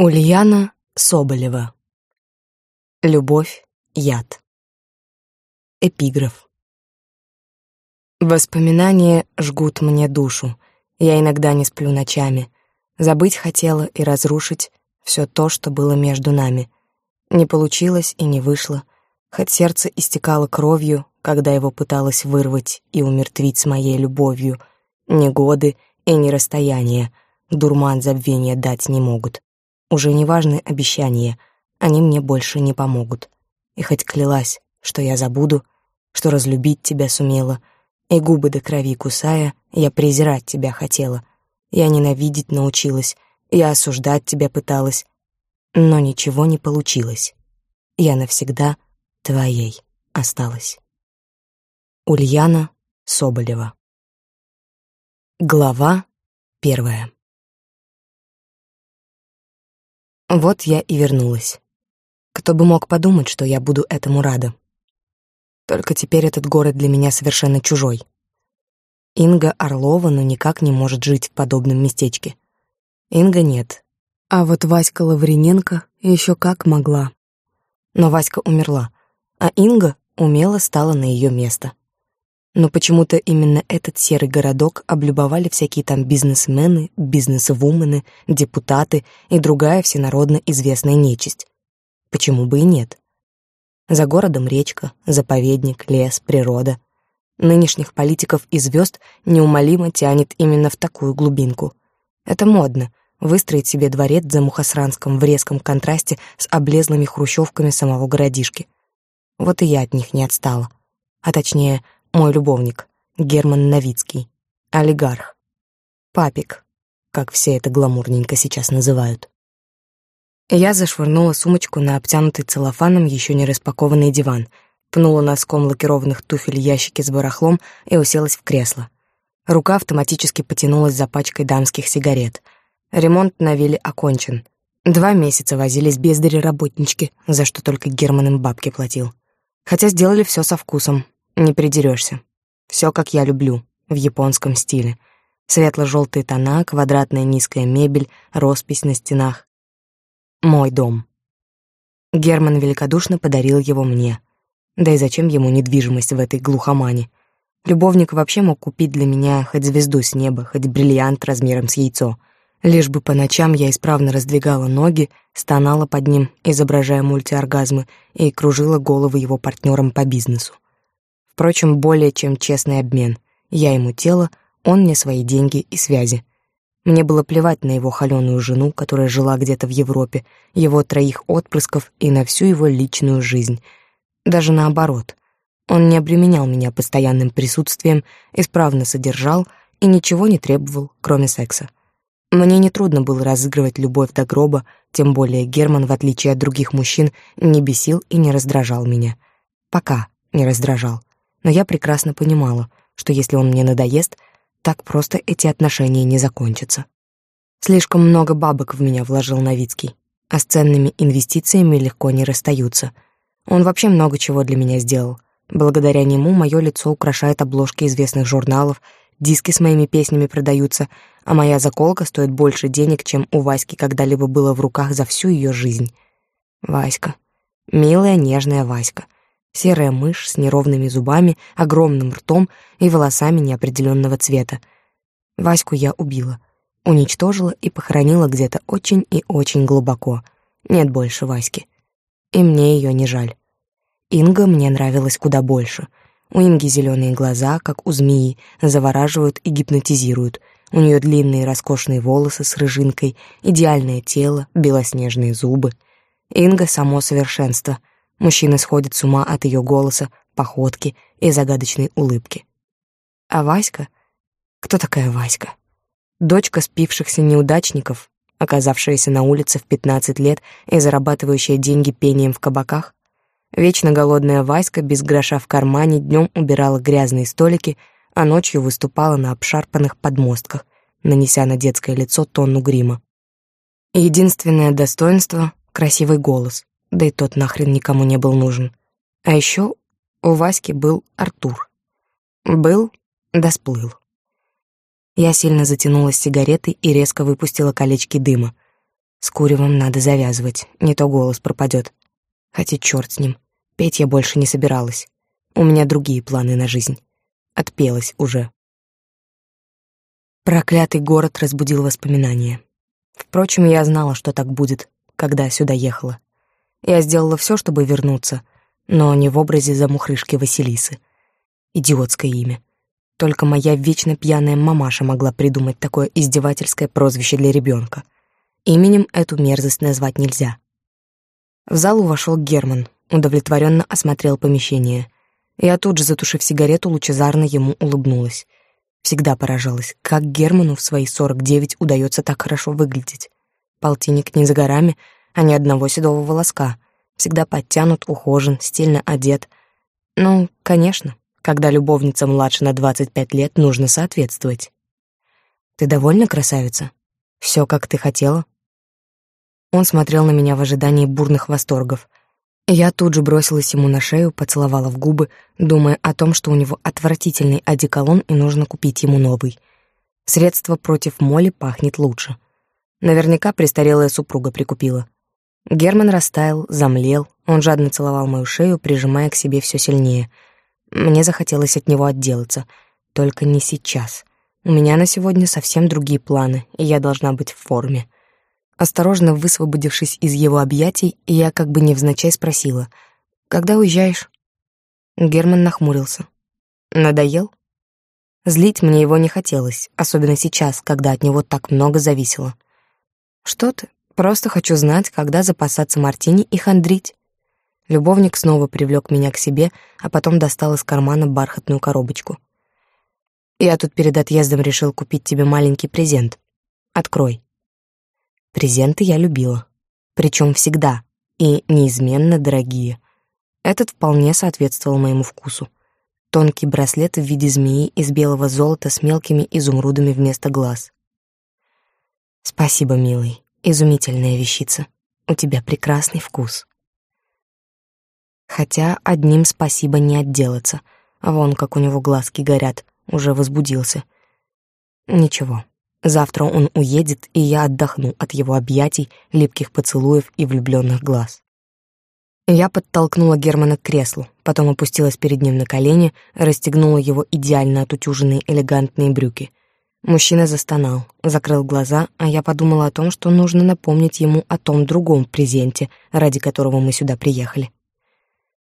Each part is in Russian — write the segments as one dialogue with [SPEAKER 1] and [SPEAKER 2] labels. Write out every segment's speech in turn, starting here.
[SPEAKER 1] Ульяна Соболева. Любовь — яд. Эпиграф. Воспоминания жгут мне душу. Я иногда не сплю ночами. Забыть хотела и разрушить все то, что было между нами. Не получилось и не вышло, хоть сердце истекало кровью, когда его пыталась вырвать и умертвить с моей любовью. Ни годы и ни расстояние дурман забвения дать не могут. Уже не важны обещания, они мне больше не помогут. И хоть клялась, что я забуду, что разлюбить тебя сумела, и губы до крови кусая, я презирать тебя хотела. Я ненавидеть научилась, я осуждать тебя пыталась, но ничего не получилось. Я навсегда твоей осталась. Ульяна Соболева Глава первая Вот я и вернулась. Кто бы мог подумать, что я буду этому рада. Только теперь этот город для меня совершенно чужой. Инга Орлова ну никак не может жить в подобном местечке. Инга нет. А вот Васька Лавриненко еще как могла. Но Васька умерла, а Инга умело стала на ее место но почему-то именно этот серый городок облюбовали всякие там бизнесмены, бизнесвумены, депутаты и другая всенародно известная нечисть. Почему бы и нет? За городом речка, заповедник, лес, природа. Нынешних политиков и звезд неумолимо тянет именно в такую глубинку. Это модно — выстроить себе дворец за Мухосранском в резком контрасте с облезлыми хрущевками самого городишки. Вот и я от них не отстала. А точнее — мой любовник, Герман Новицкий, олигарх. Папик, как все это гламурненько сейчас называют. Я зашвырнула сумочку на обтянутый целлофаном еще не распакованный диван, пнула носком лакированных туфель ящики с барахлом и уселась в кресло. Рука автоматически потянулась за пачкой дамских сигарет. Ремонт на вилле окончен. Два месяца возились бездари-работнички, за что только Герман им бабки платил. Хотя сделали все со вкусом, не придерешься. Все, как я люблю, в японском стиле. Светло-желтые тона, квадратная низкая мебель, роспись на стенах. Мой дом. Герман великодушно подарил его мне. Да и зачем ему недвижимость в этой глухомане? Любовник вообще мог купить для меня хоть звезду с неба, хоть бриллиант размером с яйцо. Лишь бы по ночам я исправно раздвигала ноги, стонала под ним, изображая мультиоргазмы, и кружила головы его партнерам по бизнесу. Впрочем, более чем честный обмен. Я ему тело, он мне свои деньги и связи. Мне было плевать на его холеную жену, которая жила где-то в Европе, его троих отпрысков и на всю его личную жизнь. Даже наоборот. Он не обременял меня постоянным присутствием, исправно содержал и ничего не требовал, кроме секса. Мне нетрудно было разыгрывать любовь до гроба, тем более Герман, в отличие от других мужчин, не бесил и не раздражал меня. Пока не раздражал но я прекрасно понимала, что если он мне надоест, так просто эти отношения не закончатся. Слишком много бабок в меня вложил Новицкий, а с ценными инвестициями легко не расстаются. Он вообще много чего для меня сделал. Благодаря нему мое лицо украшает обложки известных журналов, диски с моими песнями продаются, а моя заколка стоит больше денег, чем у Васьки когда-либо было в руках за всю ее жизнь. Васька. Милая, нежная Васька — серая мышь с неровными зубами, огромным ртом и волосами неопределенного цвета. Ваську я убила, уничтожила и похоронила где-то очень и очень глубоко. Нет больше Васьки. И мне ее не жаль. Инга мне нравилась куда больше. У Инги зеленые глаза, как у змеи, завораживают и гипнотизируют. У нее длинные роскошные волосы с рыжинкой, идеальное тело, белоснежные зубы. Инга — само совершенство — Мужчины сходят с ума от ее голоса, походки и загадочной улыбки. А Васька? Кто такая Васька? Дочка спившихся неудачников, оказавшаяся на улице в 15 лет и зарабатывающая деньги пением в кабаках? Вечно голодная Васька без гроша в кармане днем убирала грязные столики, а ночью выступала на обшарпанных подмостках, нанеся на детское лицо тонну грима. Единственное достоинство — красивый голос да и тот нахрен никому не был нужен. А еще у Васьки был Артур. Был, да сплыл. Я сильно затянулась сигаретой и резко выпустила колечки дыма. С куревом надо завязывать, не то голос пропадет. Хотя черт с ним, петь я больше не собиралась. У меня другие планы на жизнь. Отпелась уже. Проклятый город разбудил воспоминания. Впрочем, я знала, что так будет, когда сюда ехала. Я сделала все, чтобы вернуться, но не в образе замухрышки Василисы. Идиотское имя. Только моя вечно пьяная мамаша могла придумать такое издевательское прозвище для ребенка. Именем эту мерзость назвать нельзя. В залу вошел Герман, удовлетворенно осмотрел помещение. Я тут же, затушив сигарету, лучезарно ему улыбнулась. Всегда поражалась, как Герману в свои сорок девять удается так хорошо выглядеть. Полтинник не за горами, а ни одного седого волоска. Всегда подтянут, ухожен, стильно одет. Ну, конечно, когда любовница младше на 25 лет, нужно соответствовать. Ты довольна, красавица? Все, как ты хотела? Он смотрел на меня в ожидании бурных восторгов. Я тут же бросилась ему на шею, поцеловала в губы, думая о том, что у него отвратительный одеколон и нужно купить ему новый. Средство против моли пахнет лучше. Наверняка престарелая супруга прикупила. Герман растаял, замлел, он жадно целовал мою шею, прижимая к себе все сильнее — мне захотелось от него отделаться. Только не сейчас. У меня на сегодня совсем другие планы, и я должна быть в форме. Осторожно высвободившись из его объятий, я как бы невзначай спросила, «Когда уезжаешь?» Герман нахмурился. «Надоел?» Злить мне его не хотелось, особенно сейчас, когда от него так много зависело. «Что ты? Просто хочу знать, когда запасаться мартини и хандрить». Любовник снова привлек меня к себе, а потом достал из кармана бархатную коробочку. «Я тут перед отъездом решил купить тебе маленький презент. Открой». Презенты я любила. Причем всегда. И неизменно дорогие. Этот вполне соответствовал моему вкусу. Тонкий браслет в виде змеи из белого золота с мелкими изумрудами вместо глаз. «Спасибо, милый. Изумительная вещица. У тебя прекрасный вкус». Хотя одним спасибо не отделаться. Вон как у него глазки горят, уже возбудился. Ничего, завтра он уедет, и я отдохну от его объятий, липких поцелуев и влюбленных глаз. Я подтолкнула Германа к креслу, потом опустилась перед ним на колени, расстегнула его идеально отутюженные элегантные брюки. Мужчина застонал, закрыл глаза, а я подумала о том, что нужно напомнить ему о том другом презенте, ради которого мы сюда приехали.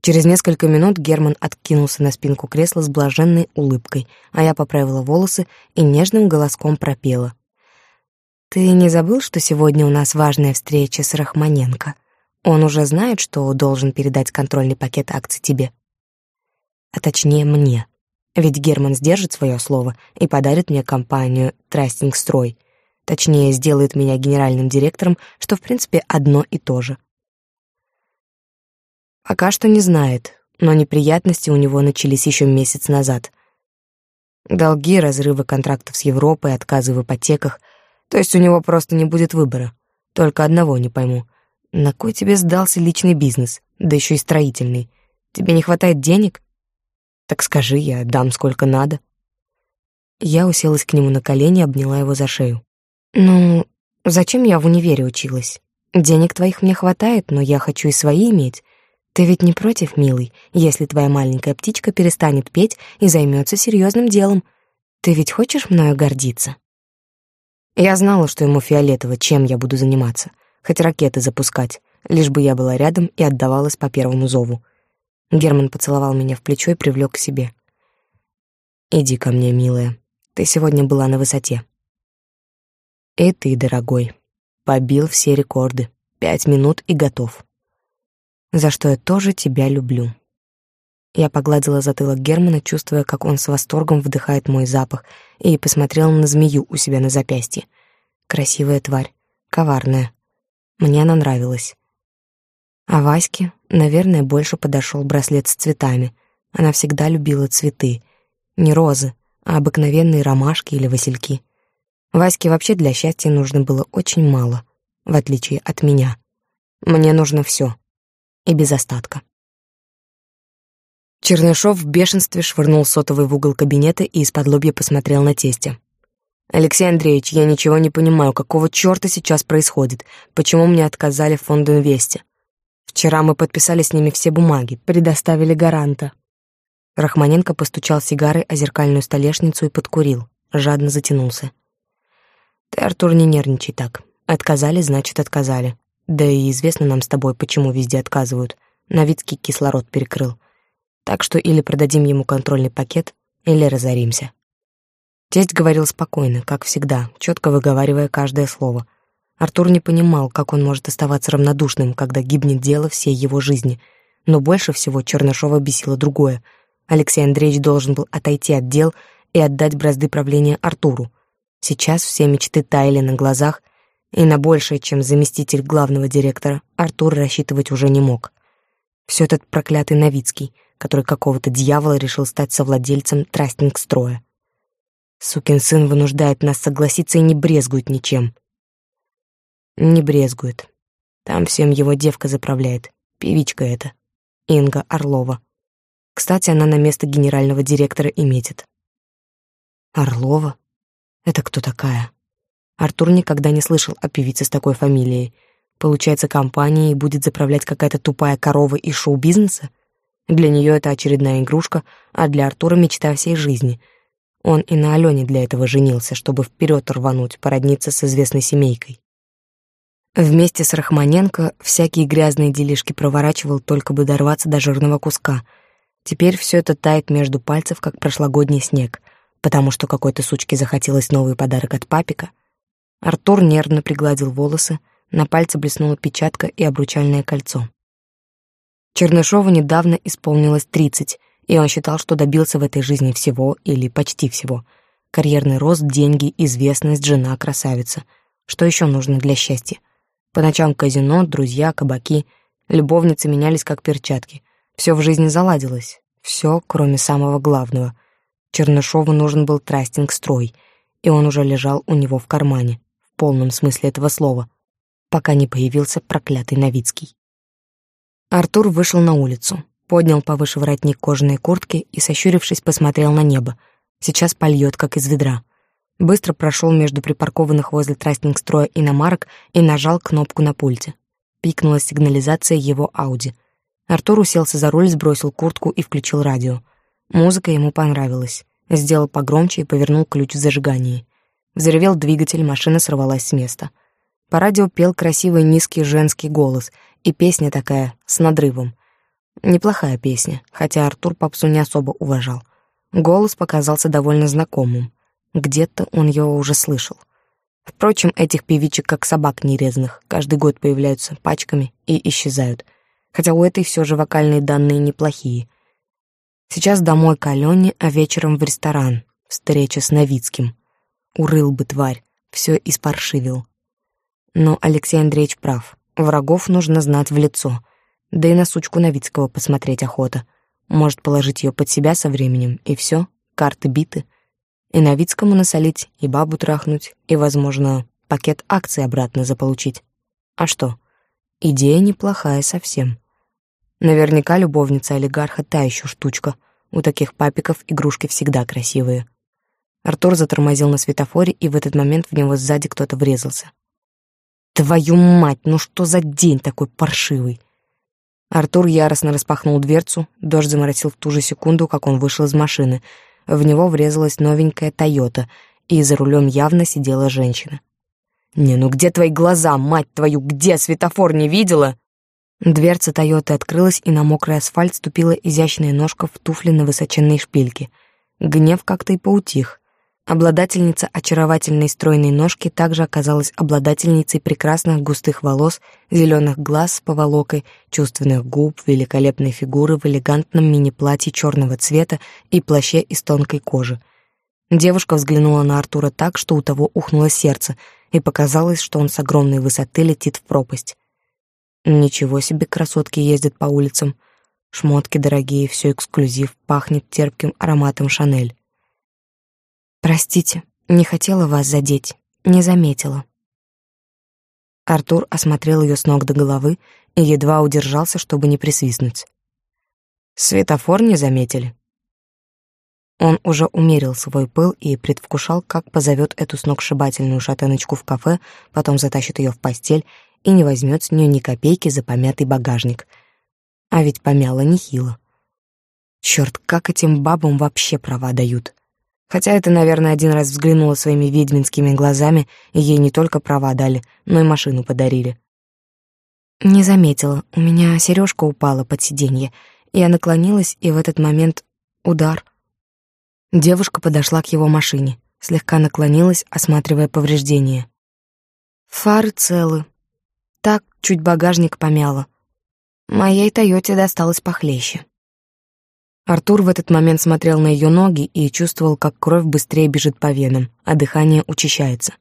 [SPEAKER 1] Через несколько минут Герман откинулся на спинку кресла с блаженной улыбкой, а я поправила волосы и нежным голоском пропела. «Ты не забыл, что сегодня у нас важная встреча с Рахманенко? Он уже знает, что должен передать контрольный пакет акций тебе?» «А точнее мне. Ведь Герман сдержит свое слово и подарит мне компанию «Трастинг Строй». Точнее, сделает меня генеральным директором, что в принципе одно и то же. Пока что не знает, но неприятности у него начались еще месяц назад. Долги, разрывы контрактов с Европой, отказы в ипотеках. То есть у него просто не будет выбора. Только одного не пойму. На кой тебе сдался личный бизнес, да еще и строительный? Тебе не хватает денег? Так скажи, я дам сколько надо. Я уселась к нему на колени, обняла его за шею. Ну, зачем я в универе училась? Денег твоих мне хватает, но я хочу и свои иметь. Ты ведь не против, милый, если твоя маленькая птичка перестанет петь и займется серьезным делом? Ты ведь хочешь мною гордиться? Я знала, что ему фиолетово, чем я буду заниматься, хоть ракеты запускать, лишь бы я была рядом и отдавалась по первому зову. Герман поцеловал меня в плечо и привлек к себе. «Иди ко мне, милая. Ты сегодня была на высоте». «И ты, дорогой. Побил все рекорды. Пять минут и готов за что я тоже тебя люблю. Я погладила затылок Германа, чувствуя, как он с восторгом вдыхает мой запах, и посмотрела на змею у себя на запястье. Красивая тварь, коварная. Мне она нравилась. А Ваське, наверное, больше подошел браслет с цветами. Она всегда любила цветы. Не розы, а обыкновенные ромашки или васильки. Ваське вообще для счастья нужно было очень мало, в отличие от меня. Мне нужно все и без остатка. Чернышов в бешенстве швырнул сотовый в угол кабинета и из-под лобья посмотрел на тестя. Алексей Андреевич, я ничего не понимаю, какого чёрта сейчас происходит? Почему мне отказали в Фонд-Инвесте? Вчера мы подписали с ними все бумаги, предоставили гаранта. Рахманенко постучал сигарой о зеркальную столешницу и подкурил, жадно затянулся. Ты, Артур, не нервничай так. Отказали, значит, отказали. Да и известно нам с тобой, почему везде отказывают. Новицкий кислород перекрыл. Так что или продадим ему контрольный пакет, или разоримся. Тесть говорил спокойно, как всегда, четко выговаривая каждое слово. Артур не понимал, как он может оставаться равнодушным, когда гибнет дело всей его жизни. Но больше всего Чернышова бесило другое. Алексей Андреевич должен был отойти от дел и отдать бразды правления Артуру. Сейчас все мечты таяли на глазах, и на большее, чем заместитель главного директора, Артур рассчитывать уже не мог. Все этот проклятый Новицкий, который какого-то дьявола решил стать совладельцем трастинг-строя. Сукин сын вынуждает нас согласиться и не брезгует ничем. Не брезгует. Там всем его девка заправляет. Певичка эта. Инга Орлова. Кстати, она на место генерального директора и метит. Орлова? Это кто такая? Артур никогда не слышал о певице с такой фамилией. Получается, компанией будет заправлять какая-то тупая корова из шоу-бизнеса? Для нее это очередная игрушка, а для Артура мечта всей жизни — он и на Алене для этого женился, чтобы вперед рвануть, породниться с известной семейкой. Вместе с Рахманенко всякие грязные делишки проворачивал, только бы дорваться до жирного куска. Теперь все это тает между пальцев, как прошлогодний снег, потому что какой-то сучке захотелось новый подарок от папика. Артур нервно пригладил волосы, на пальце блеснула печатка и обручальное кольцо. Чернышову недавно исполнилось тридцать, и он считал, что добился в этой жизни всего или почти всего. Карьерный рост, деньги, известность, жена, красавица. Что еще нужно для счастья? По ночам казино, друзья, кабаки. Любовницы менялись как перчатки. Все в жизни заладилось. Все, кроме самого главного. Чернышову нужен был трастинг-строй, и он уже лежал у него в кармане, в полном смысле этого слова, пока не появился проклятый Новицкий. Артур вышел на улицу поднял повыше воротник кожаной куртки и, сощурившись, посмотрел на небо. Сейчас польет, как из ведра. Быстро прошел между припаркованных возле трастинг-строя иномарок и нажал кнопку на пульте. Пикнула сигнализация его Ауди. Артур уселся за руль, сбросил куртку и включил радио. Музыка ему понравилась. Сделал погромче и повернул ключ в зажигании. Взревел двигатель, машина сорвалась с места. По радио пел красивый низкий женский голос, и песня такая, с надрывом — Неплохая песня, хотя Артур попсу не особо уважал. Голос показался довольно знакомым. Где-то он его уже слышал. Впрочем, этих певичек как собак нерезных, каждый год появляются пачками и исчезают. Хотя у этой все же вокальные данные неплохие. Сейчас домой к Алене, а вечером в ресторан. Встреча с Новицким. Урыл бы тварь, все испаршивил. Но Алексей Андреевич прав. Врагов нужно знать в лицо — да и на сучку Новицкого посмотреть охота. Может положить ее под себя со временем, и все, карты биты. И Новицкому насолить, и бабу трахнуть, и, возможно, пакет акций обратно заполучить. А что? Идея неплохая совсем. Наверняка любовница олигарха та еще штучка. У таких папиков игрушки всегда красивые. Артур затормозил на светофоре, и в этот момент в него сзади кто-то врезался. «Твою мать, ну что за день такой паршивый!» Артур яростно распахнул дверцу, дождь заморосил в ту же секунду, как он вышел из машины. В него врезалась новенькая «Тойота», и за рулем явно сидела женщина. «Не, ну где твои глаза, мать твою, где светофор не видела?» Дверца «Тойоты» открылась, и на мокрый асфальт ступила изящная ножка в туфли на высоченной шпильке. Гнев как-то и поутих. Обладательница очаровательной стройной ножки также оказалась обладательницей прекрасных густых волос, зеленых глаз с поволокой, чувственных губ, великолепной фигуры в элегантном мини-платье черного цвета и плаще из тонкой кожи. Девушка взглянула на Артура так, что у того ухнуло сердце, и показалось, что он с огромной высоты летит в пропасть. Ничего себе красотки ездят по улицам. Шмотки дорогие, все эксклюзив, пахнет терпким ароматом Шанель. Простите, не хотела вас задеть, не заметила. Артур осмотрел ее с ног до головы и едва удержался, чтобы не присвистнуть. Светофор не заметили. Он уже умерил свой пыл и предвкушал, как позовет эту сногсшибательную шатеночку в кафе, потом затащит ее в постель и не возьмет с нее ни копейки за помятый багажник. А ведь помяло нехило. Черт, как этим бабам вообще права дают. Хотя это, наверное, один раз взглянула своими ведьминскими глазами, и ей не только права дали, но и машину подарили. Не заметила, у меня сережка упала под сиденье. Я наклонилась, и в этот момент удар. Девушка подошла к его машине, слегка наклонилась, осматривая повреждения. Фары целы. Так чуть багажник помяло. Моей Тойоте досталось похлеще. Артур в этот момент смотрел на ее ноги и чувствовал, как кровь быстрее бежит по венам, а дыхание учащается.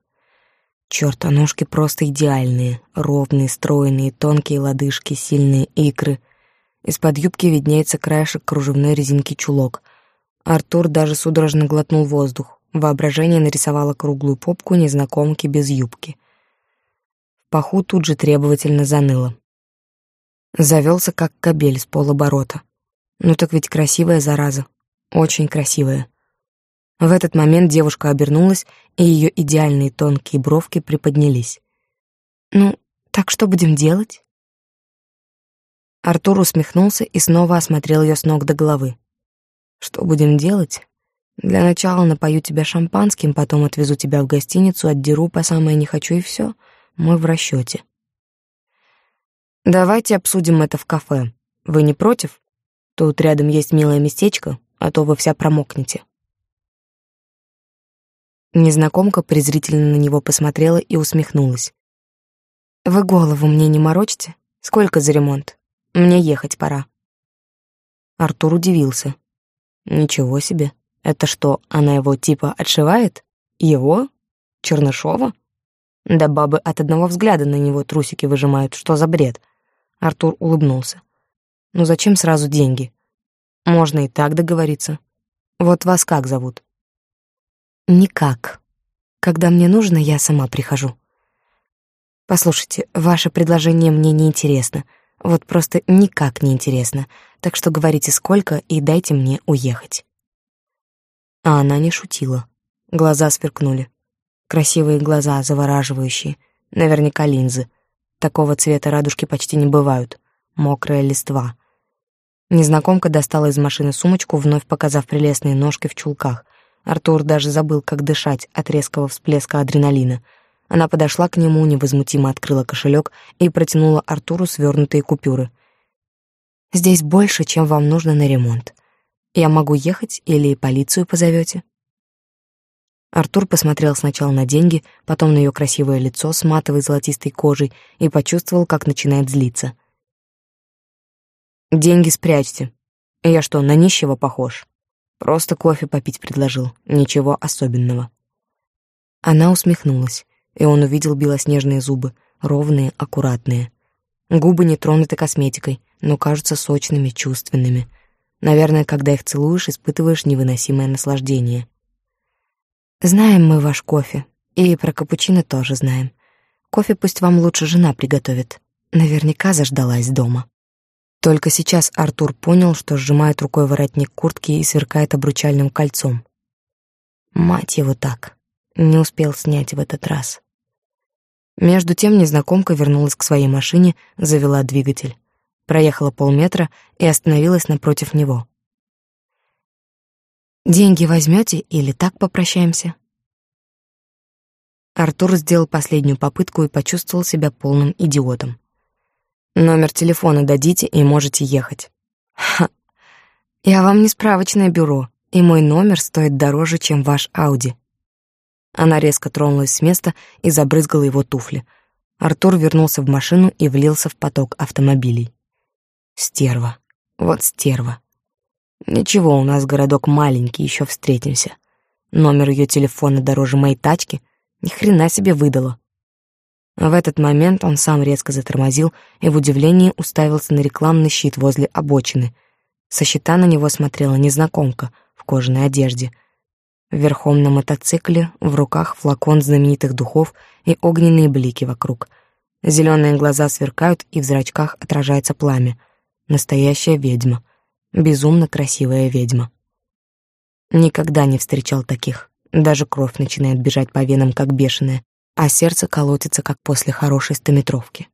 [SPEAKER 1] Чёрт, а ножки просто идеальные, ровные, стройные, тонкие лодыжки, сильные икры. Из-под юбки виднеется краешек кружевной резинки чулок. Артур даже судорожно глотнул воздух. Воображение нарисовало круглую попку незнакомки без юбки. В паху тут же требовательно заныло. Завелся как кобель с полоборота. Ну так ведь красивая зараза. Очень красивая. В этот момент девушка обернулась, и ее идеальные тонкие бровки приподнялись. «Ну, так что будем делать?» Артур усмехнулся и снова осмотрел ее с ног до головы. «Что будем делать? Для начала напою тебя шампанским, потом отвезу тебя в гостиницу, отдеру по самое не хочу и все. Мы в расчете. Давайте обсудим это в кафе. Вы не против?» Тут рядом есть милое местечко, а то вы вся промокнете». Незнакомка презрительно на него посмотрела и усмехнулась. «Вы голову мне не морочите? Сколько за ремонт? Мне ехать пора». Артур удивился. «Ничего себе. Это что, она его типа отшивает? Его? Чернышова?» Да бабы от одного взгляда на него трусики выжимают. Что за бред? Артур улыбнулся. Ну зачем сразу деньги? Можно и так договориться. Вот вас как зовут? Никак. Когда мне нужно, я сама прихожу. Послушайте, ваше предложение мне не интересно. Вот просто никак не интересно. Так что говорите сколько и дайте мне уехать. А она не шутила. Глаза сверкнули. Красивые глаза, завораживающие. Наверняка линзы. Такого цвета радужки почти не бывают. Мокрая листва. Незнакомка достала из машины сумочку, вновь показав прелестные ножки в чулках. Артур даже забыл, как дышать от резкого всплеска адреналина. Она подошла к нему, невозмутимо открыла кошелек и протянула Артуру свернутые купюры. «Здесь больше, чем вам нужно на ремонт. Я могу ехать или полицию позовете?» Артур посмотрел сначала на деньги, потом на ее красивое лицо с матовой золотистой кожей и почувствовал, как начинает злиться — Деньги спрячьте. Я что, на нищего похож? Просто кофе попить предложил, ничего особенного. Она усмехнулась, и он увидел белоснежные зубы, ровные, аккуратные. Губы не тронуты косметикой, но кажутся сочными, чувственными. Наверное, когда их целуешь, испытываешь невыносимое наслаждение. Знаем мы ваш кофе, и про капучино тоже знаем. Кофе пусть вам лучше жена приготовит. Наверняка заждалась дома. Только сейчас Артур понял, что сжимает рукой воротник куртки и сверкает обручальным кольцом. Мать его так. Не успел снять в этот раз. Между тем незнакомка вернулась к своей машине, завела двигатель. Проехала полметра и остановилась напротив него. «Деньги возьмете или так попрощаемся?» Артур сделал последнюю попытку и почувствовал себя полным идиотом. Номер телефона дадите и можете ехать. Ха. Я вам не справочное бюро, и мой номер стоит дороже, чем ваш Ауди. Она резко тронулась с места и забрызгала его туфли. Артур вернулся в машину и влился в поток автомобилей. Стерва. Вот стерва. Ничего, у нас городок маленький, еще встретимся. Номер ее телефона дороже моей тачки. Ни хрена себе выдала. В этот момент он сам резко затормозил и в удивлении уставился на рекламный щит возле обочины. Со щита на него смотрела незнакомка в кожаной одежде. Верхом на мотоцикле, в руках флакон знаменитых духов и огненные блики вокруг. Зеленые глаза сверкают, и в зрачках отражается пламя. Настоящая ведьма. Безумно красивая ведьма. Никогда не встречал таких. Даже кровь начинает бежать по венам, как бешеная, а сердце колотится, как после хорошей стометровки.